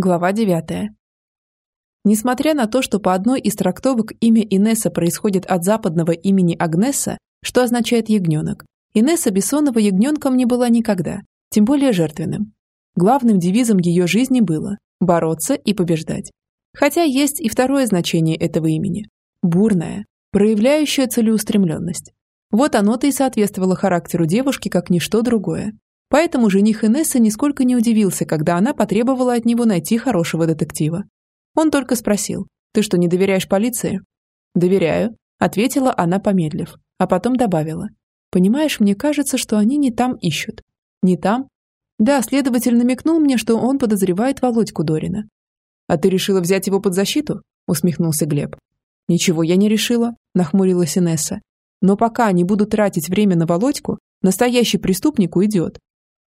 Глава 9. Несмотря на то, что по одной из трактовок имя Инесса происходит от западного имени Агнеса, что означает «ягненок», Инесса Бессонова ягненком не была никогда, тем более жертвенным. Главным девизом ее жизни было «бороться и побеждать». Хотя есть и второе значение этого имени – бурное, проявляющее целеустремленность. Вот оно-то и соответствовало характеру девушки, как ничто другое. Поэтому жених Инессы нисколько не удивился, когда она потребовала от него найти хорошего детектива. Он только спросил, «Ты что, не доверяешь полиции?» «Доверяю», — ответила она, помедлив, а потом добавила. «Понимаешь, мне кажется, что они не там ищут». «Не там?» «Да, следователь намекнул мне, что он подозревает Володьку Дорина». «А ты решила взять его под защиту?» — усмехнулся Глеб. «Ничего я не решила», — нахмурилась Инесса. «Но пока они будут тратить время на Володьку, настоящий преступник уйдет,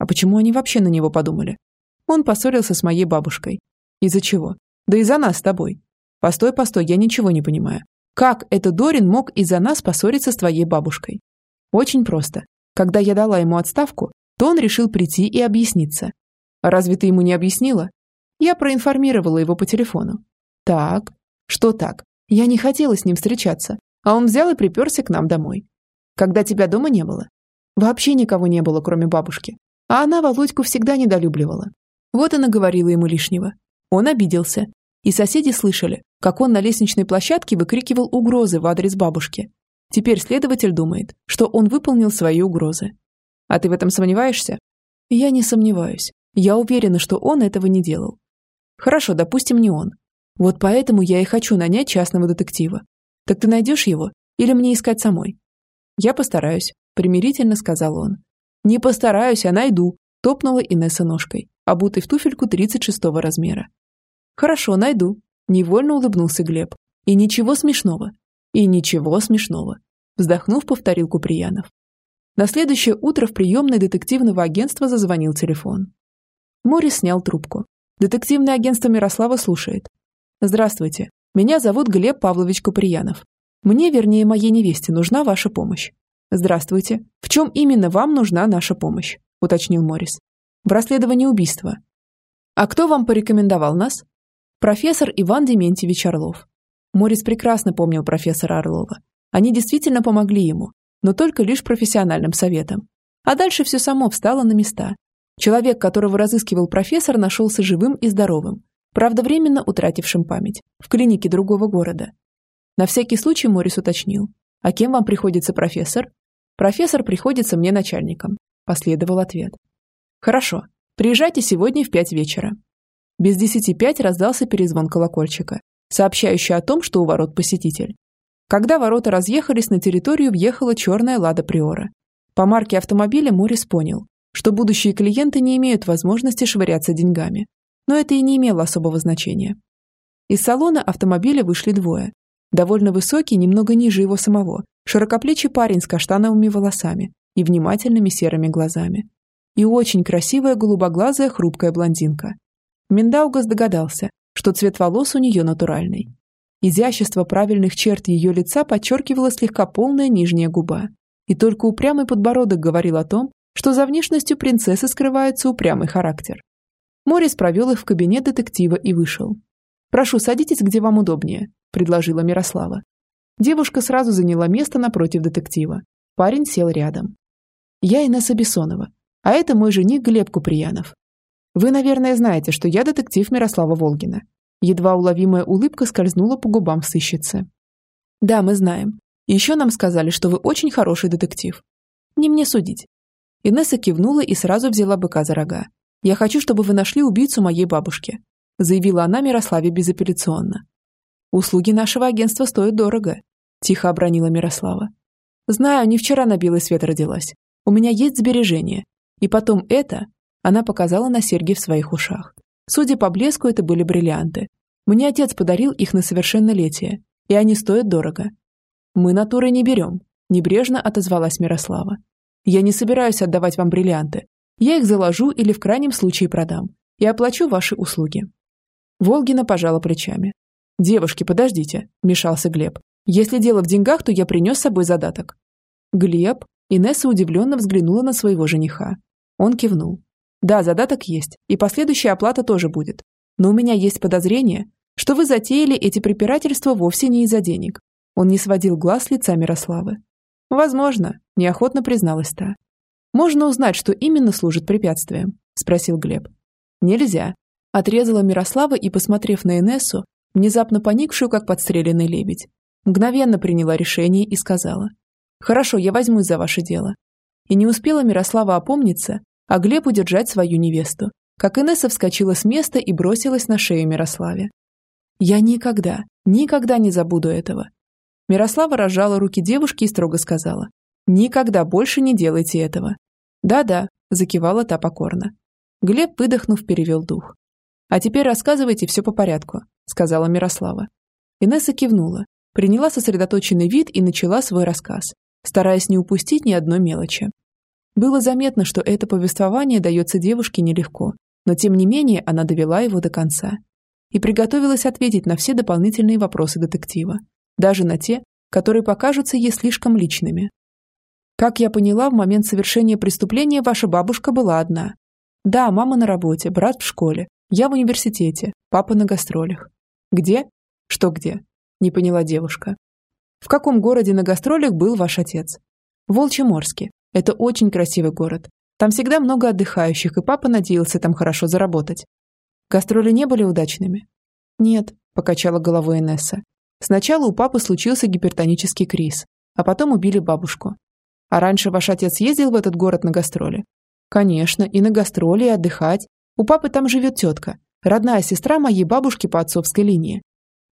а почему они вообще на него подумали? Он поссорился с моей бабушкой. Из-за чего? Да из-за нас с тобой. Постой, постой, я ничего не понимаю. Как это Дорин мог из-за нас поссориться с твоей бабушкой? Очень просто. Когда я дала ему отставку, то он решил прийти и объясниться. Разве ты ему не объяснила? Я проинформировала его по телефону. Так. Что так? Я не хотела с ним встречаться, а он взял и приперся к нам домой. Когда тебя дома не было? Вообще никого не было, кроме бабушки. А она Володьку всегда недолюбливала. Вот она говорила ему лишнего. Он обиделся. И соседи слышали, как он на лестничной площадке выкрикивал угрозы в адрес бабушки. Теперь следователь думает, что он выполнил свои угрозы. А ты в этом сомневаешься? Я не сомневаюсь. Я уверена, что он этого не делал. Хорошо, допустим, не он. Вот поэтому я и хочу нанять частного детектива. Так ты найдешь его? Или мне искать самой? Я постараюсь, примирительно сказал он. «Не постараюсь, а найду», – топнула Инесса ножкой, обутой в туфельку 36 размера. «Хорошо, найду», – невольно улыбнулся Глеб. «И ничего смешного». «И ничего смешного», – вздохнув, повторил Куприянов. На следующее утро в приемной детективного агентства зазвонил телефон. Морис снял трубку. Детективное агентство Мирослава слушает. «Здравствуйте. Меня зовут Глеб Павлович Куприянов. Мне, вернее, моей невесте, нужна ваша помощь. «Здравствуйте. В чем именно вам нужна наша помощь?» – уточнил Моррис. «В расследовании убийства». «А кто вам порекомендовал нас?» «Профессор Иван Дементьевич Орлов». Моррис прекрасно помнил профессора Орлова. Они действительно помогли ему, но только лишь профессиональным советом. А дальше все само встало на места. Человек, которого разыскивал профессор, нашелся живым и здоровым, правда временно утратившим память, в клинике другого города. На всякий случай Моррис уточнил. «А кем вам приходится профессор?» Профессор приходится мне начальником. Последовал ответ. Хорошо. Приезжайте сегодня в пять вечера. Без десяти пять раздался перезвон колокольчика, сообщающий о том, что у ворот посетитель. Когда ворота разъехались, на территорию въехала черная «Лада Приора». По марке автомобиля Морис понял, что будущие клиенты не имеют возможности швыряться деньгами. Но это и не имело особого значения. Из салона автомобиля вышли двое. Довольно высокий, немного ниже его самого, широкоплечий парень с каштановыми волосами и внимательными серыми глазами. И очень красивая голубоглазая хрупкая блондинка. Миндаугас догадался, что цвет волос у нее натуральный. Изящество правильных черт ее лица подчеркивало слегка полная нижняя губа. И только упрямый подбородок говорил о том, что за внешностью принцессы скрывается упрямый характер. Морис провел их в кабинет детектива и вышел. «Прошу, садитесь, где вам удобнее», – предложила Мирослава. Девушка сразу заняла место напротив детектива. Парень сел рядом. «Я Инесса Бессонова, а это мой жених Глеб Куприянов. Вы, наверное, знаете, что я детектив Мирослава Волгина». Едва уловимая улыбка скользнула по губам сыщицы. «Да, мы знаем. Еще нам сказали, что вы очень хороший детектив. Не мне судить». Инесса кивнула и сразу взяла быка за рога. «Я хочу, чтобы вы нашли убийцу моей бабушки», заявила она Мирославе безапелляционно. «Услуги нашего агентства стоят дорого. – тихо обронила Мирослава. «Знаю, не вчера на белый свет родилась. У меня есть сбережения. И потом это...» Она показала на серьги в своих ушах. Судя по блеску, это были бриллианты. Мне отец подарил их на совершеннолетие, и они стоят дорого. «Мы натуры не берем», – небрежно отозвалась Мирослава. «Я не собираюсь отдавать вам бриллианты. Я их заложу или в крайнем случае продам. И оплачу ваши услуги». Волгина пожала плечами. «Девушки, подождите», – мешался Глеб. Если дело в деньгах, то я принес с собой задаток. Глеб, Инесса удивленно взглянула на своего жениха. Он кивнул. Да, задаток есть, и последующая оплата тоже будет. Но у меня есть подозрение, что вы затеяли эти препирательства вовсе не из-за денег. Он не сводил глаз с лица Мирославы. Возможно, неохотно призналась та. Можно узнать, что именно служит препятствием? Спросил Глеб. Нельзя. Отрезала Мирослава и, посмотрев на Инессу, внезапно поникшую, как подстреленный лебедь, мгновенно приняла решение и сказала. «Хорошо, я возьмусь за ваше дело». И не успела Мирослава опомниться, а Глеб удержать свою невесту, как Инесса вскочила с места и бросилась на шею Мирославе. «Я никогда, никогда не забуду этого». Мирослава разжала руки девушки и строго сказала. «Никогда больше не делайте этого». «Да-да», – закивала та покорно. Глеб, выдохнув, перевел дух. «А теперь рассказывайте все по порядку», – сказала Мирослава. Инесса кивнула, приняла сосредоточенный вид и начала свой рассказ, стараясь не упустить ни одной мелочи. Было заметно, что это повествование дается девушке нелегко, но тем не менее она довела его до конца и приготовилась ответить на все дополнительные вопросы детектива, даже на те, которые покажутся ей слишком личными. Как я поняла, в момент совершения преступления ваша бабушка была одна. Да, мама на работе, брат в школе, я в университете, папа на гастролях. Где? Что где? Не поняла девушка. В каком городе на гастролях был ваш отец? Волчеморске. Это очень красивый город. Там всегда много отдыхающих, и папа надеялся там хорошо заработать. Гастроли не были удачными? Нет, покачала головой Инесса. Сначала у папы случился гипертонический криз, а потом убили бабушку. А раньше ваш отец ездил в этот город на гастроли? Конечно, и на гастроли, и отдыхать. У папы там живет тетка, родная сестра моей бабушки по отцовской линии.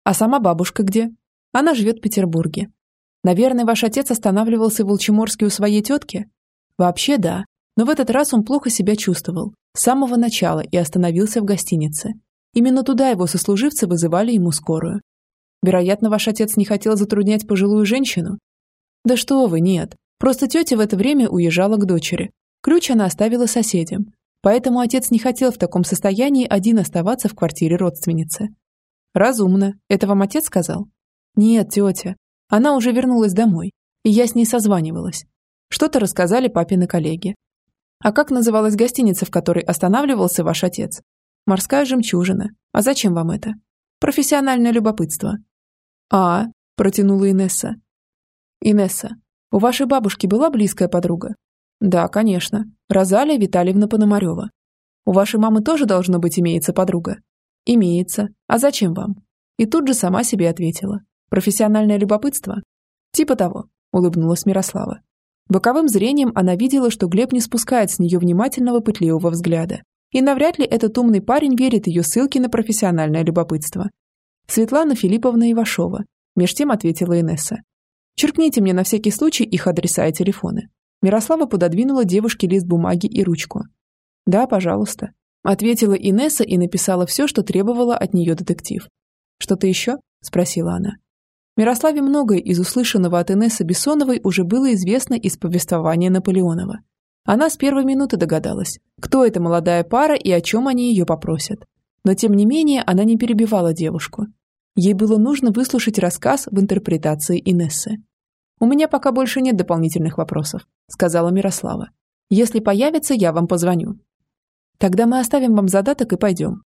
А сама бабушка где? Она живет в Петербурге. Наверное, ваш отец останавливался в Волчеморске у своей тетки? Вообще да. Но в этот раз он плохо себя чувствовал. С самого начала и остановился в гостинице. Именно туда его сослуживцы вызывали ему скорую. Вероятно, ваш отец не хотел затруднять пожилую женщину? Да что вы, нет. Просто тетя в это время уезжала к дочери. Ключ она оставила соседям. Поэтому отец не хотел в таком состоянии один оставаться в квартире родственницы. Разумно. Это вам отец сказал? Нет, тетя. Она уже вернулась домой, и я с ней созванивалась. Что-то рассказали папины коллеги. А как называлась гостиница, в которой останавливался ваш отец? Морская жемчужина. А зачем вам это? Профессиональное любопытство. А, протянула Инесса. Инесса, у вашей бабушки была близкая подруга? Да, конечно. Розалия Витальевна Пономарева. У вашей мамы тоже должно быть имеется подруга? Имеется. А зачем вам? И тут же сама себе ответила. Профессиональное любопытство? Типа того, улыбнулась Мирослава. Боковым зрением она видела, что Глеб не спускает с нее внимательного пытливого взгляда. И навряд ли этот умный парень верит ее ссылке на профессиональное любопытство. Светлана Филипповна Ивашова. Меж тем ответила Инесса. Черкните мне на всякий случай их адреса и телефоны. Мирослава пододвинула девушке лист бумаги и ручку. «Да, пожалуйста», — ответила Инесса и написала все, что требовала от нее детектив. «Что-то еще?» — спросила она. Мирославе многое из услышанного от Инессы Бессоновой уже было известно из повествования Наполеонова. Она с первой минуты догадалась, кто эта молодая пара и о чем они ее попросят. Но тем не менее она не перебивала девушку. Ей было нужно выслушать рассказ в интерпретации Инессы. «У меня пока больше нет дополнительных вопросов», — сказала Мирослава. «Если появится, я вам позвоню». «Тогда мы оставим вам задаток и пойдем».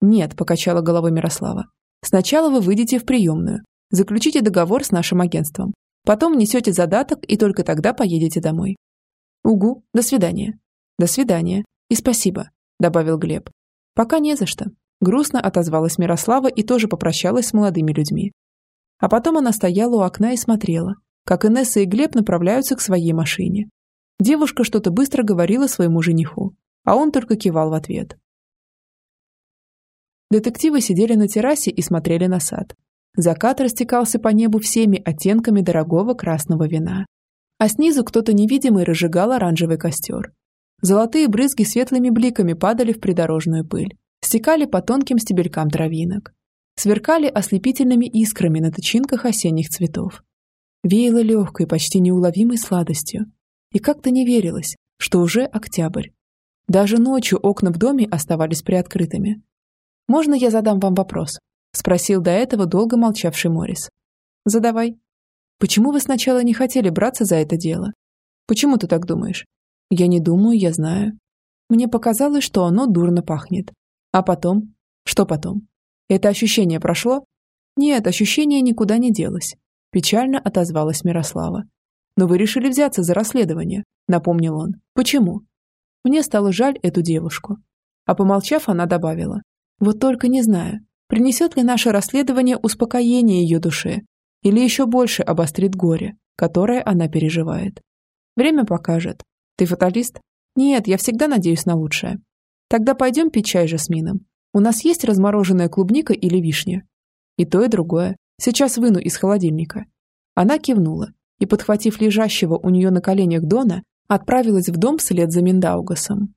«Нет», — покачала головой Мирослава. «Сначала вы выйдете в приемную, Заключите договор с нашим агентством. Потом несете задаток и только тогда поедете домой. Угу, до свидания. До свидания. И спасибо, добавил Глеб. Пока не за что. Грустно отозвалась Мирослава и тоже попрощалась с молодыми людьми. А потом она стояла у окна и смотрела, как Инесса и Глеб направляются к своей машине. Девушка что-то быстро говорила своему жениху, а он только кивал в ответ. Детективы сидели на террасе и смотрели на сад. Закат растекался по небу всеми оттенками дорогого красного вина. А снизу кто-то невидимый разжигал оранжевый костер. Золотые брызги светлыми бликами падали в придорожную пыль, стекали по тонким стебелькам травинок. Сверкали ослепительными искрами на тычинках осенних цветов. Веяло легкой, почти неуловимой сладостью. И как-то не верилось, что уже октябрь. Даже ночью окна в доме оставались приоткрытыми. «Можно я задам вам вопрос?» — спросил до этого долго молчавший Морис. «Задавай. Почему вы сначала не хотели браться за это дело? Почему ты так думаешь? Я не думаю, я знаю. Мне показалось, что оно дурно пахнет. А потом? Что потом? Это ощущение прошло? Нет, ощущение никуда не делось. Печально отозвалась Мирослава. Но вы решили взяться за расследование, напомнил он. Почему? Мне стало жаль эту девушку. А помолчав, она добавила. Вот только не знаю, принесет ли наше расследование успокоение ее душе или еще больше обострит горе, которое она переживает. Время покажет. Ты фаталист? Нет, я всегда надеюсь на лучшее. Тогда пойдем пить чай с жасмином. У нас есть размороженная клубника или вишня? И то, и другое. Сейчас выну из холодильника. Она кивнула и, подхватив лежащего у нее на коленях Дона, отправилась в дом вслед за Миндаугасом.